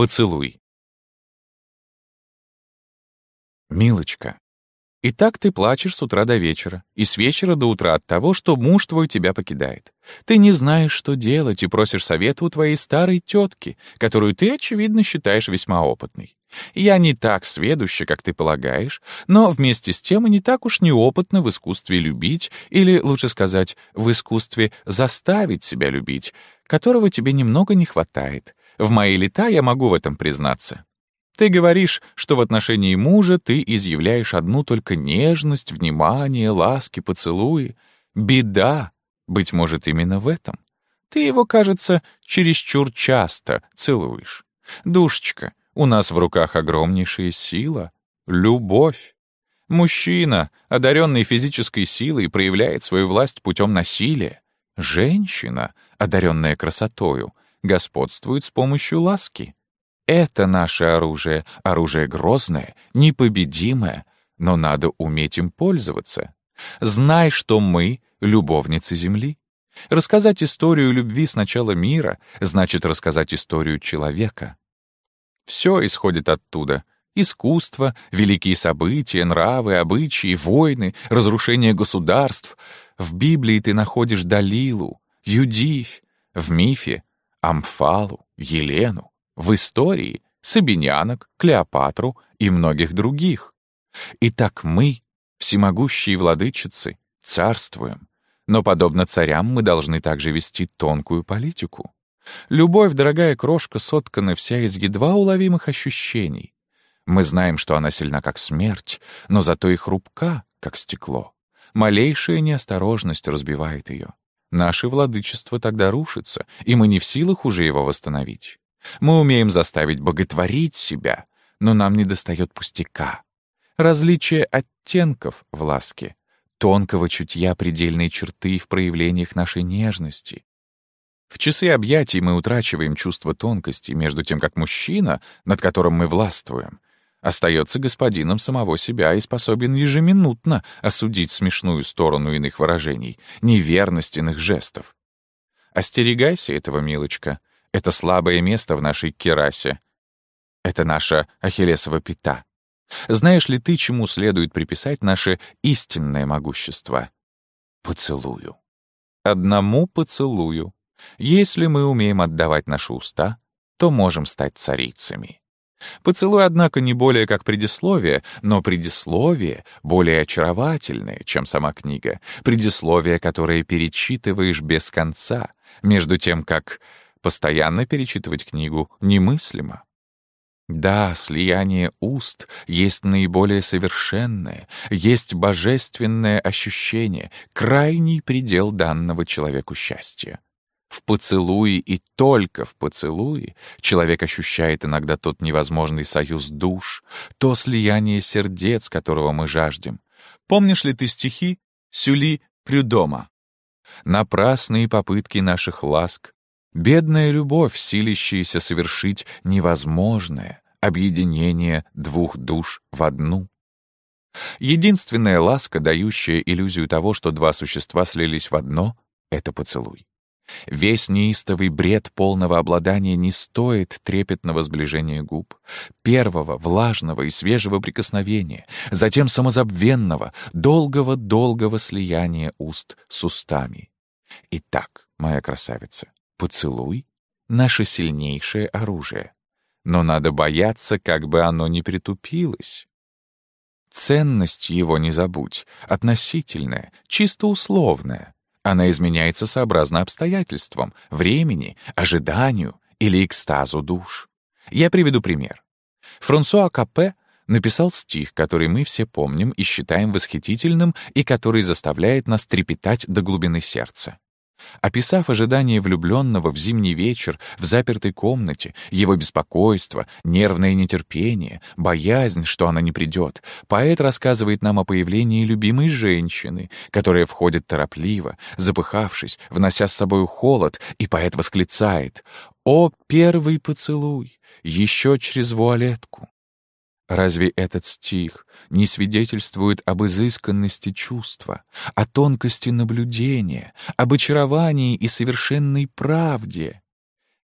Поцелуй. Милочка, и так ты плачешь с утра до вечера, и с вечера до утра от того, что муж твой тебя покидает. Ты не знаешь, что делать, и просишь совета у твоей старой тетки, которую ты, очевидно, считаешь весьма опытной. Я не так сведуща, как ты полагаешь, но вместе с тем и не так уж неопытна в искусстве любить, или, лучше сказать, в искусстве заставить себя любить, которого тебе немного не хватает. В мои лета я могу в этом признаться. Ты говоришь, что в отношении мужа ты изъявляешь одну только нежность, внимание, ласки, поцелуи. Беда, быть может, именно в этом. Ты его, кажется, чересчур часто целуешь. Душечка, у нас в руках огромнейшая сила — любовь. Мужчина, одаренный физической силой, проявляет свою власть путем насилия. Женщина, одаренная красотою, господствует с помощью ласки. Это наше оружие, оружие грозное, непобедимое, но надо уметь им пользоваться. Знай, что мы — любовницы Земли. Рассказать историю любви с начала мира значит рассказать историю человека. Все исходит оттуда. Искусство, великие события, нравы, обычаи, войны, разрушение государств. В Библии ты находишь Далилу, Юдивь, в мифе — Амфалу, Елену в истории Сабинянок, Клеопатру и многих других. Итак, мы, всемогущие владычицы, царствуем, но, подобно царям, мы должны также вести тонкую политику. Любовь, дорогая крошка, соткана вся из едва уловимых ощущений. Мы знаем, что она сильна, как смерть, но зато и хрупка, как стекло. Малейшая неосторожность разбивает ее. Наше владычество тогда рушится, и мы не в силах уже его восстановить. Мы умеем заставить боготворить себя, но нам недостает пустяка. Различие оттенков в ласке, тонкого чутья предельной черты в проявлениях нашей нежности. В часы объятий мы утрачиваем чувство тонкости, между тем как мужчина, над которым мы властвуем, остается господином самого себя и способен ежеминутно осудить смешную сторону иных выражений, неверность иных жестов. Остерегайся этого, милочка, это слабое место в нашей керасе. Это наша ахиллесова пята. Знаешь ли ты, чему следует приписать наше истинное могущество? Поцелую. Одному поцелую. Если мы умеем отдавать наши уста, то можем стать царицами. Поцелуй, однако, не более как предисловие, но предисловие более очаровательное, чем сама книга, предисловие, которое перечитываешь без конца, между тем как Постоянно перечитывать книгу немыслимо. Да, слияние уст есть наиболее совершенное, есть божественное ощущение, крайний предел данного человеку счастья. В поцелуе и только в поцелуе человек ощущает иногда тот невозможный союз душ, то слияние сердец, которого мы жаждем. Помнишь ли ты стихи Сюли Прюдома? Напрасные попытки наших ласк, Бедная любовь, силящаяся совершить невозможное объединение двух душ в одну. Единственная ласка, дающая иллюзию того, что два существа слились в одно, — это поцелуй. Весь неистовый бред полного обладания не стоит трепетного сближения губ, первого, влажного и свежего прикосновения, затем самозабвенного, долгого-долгого слияния уст с устами. Итак, моя красавица, Поцелуй — наше сильнейшее оружие. Но надо бояться, как бы оно не притупилось. Ценность его, не забудь, относительная, чисто условная. Она изменяется сообразно обстоятельствам, времени, ожиданию или экстазу душ. Я приведу пример. Франсуа Капе написал стих, который мы все помним и считаем восхитительным и который заставляет нас трепетать до глубины сердца. Описав ожидание влюбленного в зимний вечер в запертой комнате, его беспокойство, нервное нетерпение, боязнь, что она не придет, поэт рассказывает нам о появлении любимой женщины, которая входит торопливо, запыхавшись, внося с собой холод, и поэт восклицает «О, первый поцелуй! Еще через вуалетку!» Разве этот стих не свидетельствует об изысканности чувства, о тонкости наблюдения, об очаровании и совершенной правде?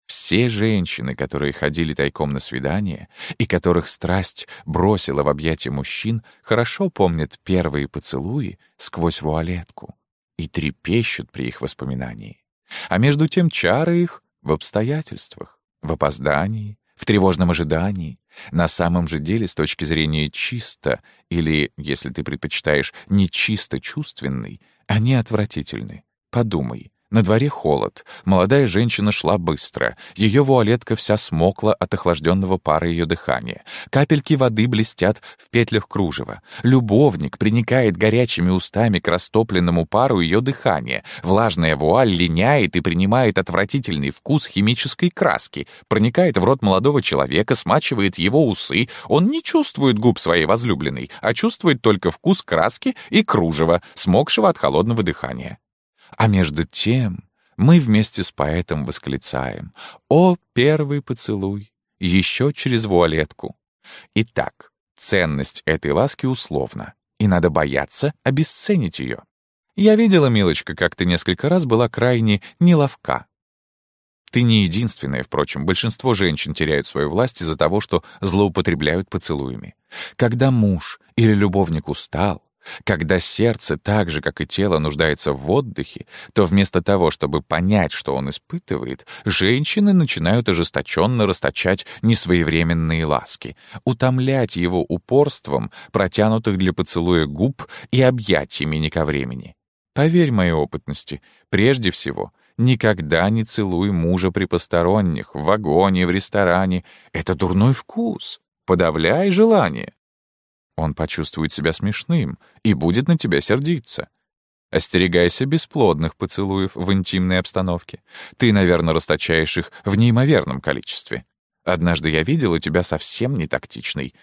Все женщины, которые ходили тайком на свидание и которых страсть бросила в объятия мужчин, хорошо помнят первые поцелуи сквозь вуалетку и трепещут при их воспоминании. А между тем чары их в обстоятельствах, в опоздании, в тревожном ожидании, на самом же деле с точки зрения чисто или, если ты предпочитаешь, не чисто чувственный, они отвратительны. Подумай, на дворе холод. Молодая женщина шла быстро. Ее вуалетка вся смокла от охлажденного пара ее дыхания. Капельки воды блестят в петлях кружева. Любовник приникает горячими устами к растопленному пару ее дыхания. Влажная вуаль линяет и принимает отвратительный вкус химической краски. Проникает в рот молодого человека, смачивает его усы. Он не чувствует губ своей возлюбленной, а чувствует только вкус краски и кружева, смокшего от холодного дыхания. А между тем мы вместе с поэтом восклицаем «О, первый поцелуй!» еще через вуалетку. Итак, ценность этой ласки условна, и надо бояться обесценить ее. Я видела, милочка, как ты несколько раз была крайне неловка. Ты не единственная, впрочем, большинство женщин теряют свою власть из-за того, что злоупотребляют поцелуями. Когда муж или любовник устал, когда сердце так же, как и тело, нуждается в отдыхе, то вместо того, чтобы понять, что он испытывает, женщины начинают ожесточенно расточать несвоевременные ласки, утомлять его упорством протянутых для поцелуя губ и объятиями не ко времени. Поверь моей опытности, прежде всего, никогда не целуй мужа при посторонних, в вагоне, в ресторане. Это дурной вкус. Подавляй желание. Он почувствует себя смешным и будет на тебя сердиться. Остерегайся бесплодных поцелуев в интимной обстановке. Ты, наверное, расточаешь их в неимоверном количестве. Однажды я видела тебя совсем не тактичной.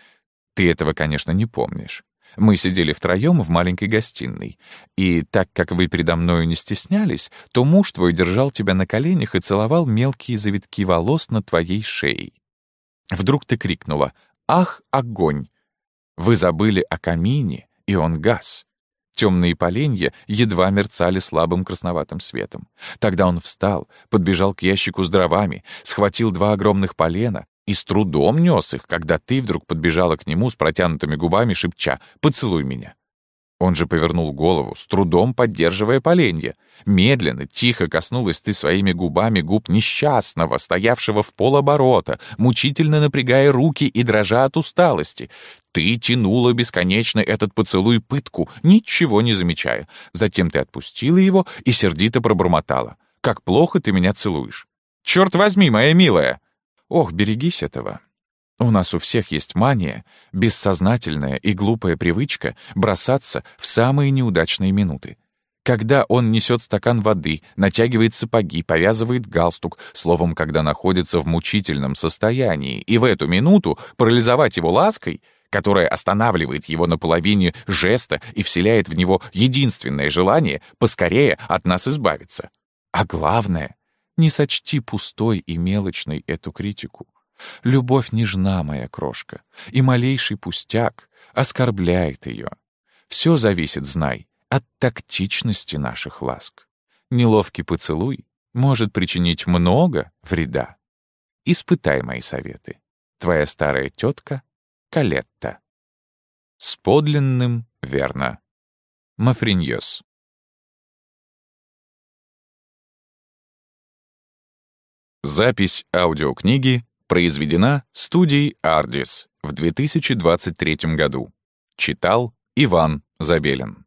Ты этого, конечно, не помнишь. Мы сидели втроем в маленькой гостиной, и так как вы передо мною не стеснялись, то муж твой держал тебя на коленях и целовал мелкие завитки волос на твоей шее. Вдруг ты крикнула «Ах, огонь!» Вы забыли о камине, и он гас. Темные поленья едва мерцали слабым красноватым светом. Тогда он встал, подбежал к ящику с дровами, схватил два огромных полена и с трудом нес их, когда ты вдруг подбежала к нему с протянутыми губами, шепча «Поцелуй меня». Он же повернул голову, с трудом поддерживая поленья. Медленно, тихо коснулась ты своими губами губ несчастного, стоявшего в полоборота, мучительно напрягая руки и дрожа от усталости. Ты тянула бесконечно этот поцелуй пытку, ничего не замечая. Затем ты отпустила его и сердито пробормотала. «Как плохо ты меня целуешь!» «Черт возьми, моя милая!» «Ох, берегись этого!» У нас у всех есть мания, бессознательная и глупая привычка бросаться в самые неудачные минуты. Когда он несет стакан воды, натягивает сапоги, повязывает галстук, словом, когда находится в мучительном состоянии, и в эту минуту парализовать его лаской, которая останавливает его на половине жеста и вселяет в него единственное желание поскорее от нас избавиться. А главное, не сочти пустой и мелочной эту критику. Любовь нежна, моя крошка, и малейший пустяк оскорбляет ее. Все зависит, знай, от тактичности наших ласк. Неловкий поцелуй может причинить много вреда. Испытай мои советы. Твоя старая тетка Калетта. С подлинным верно. Мафриньос. Запись аудиокниги Произведена студией «Ардис» в 2023 году. Читал Иван Забелин.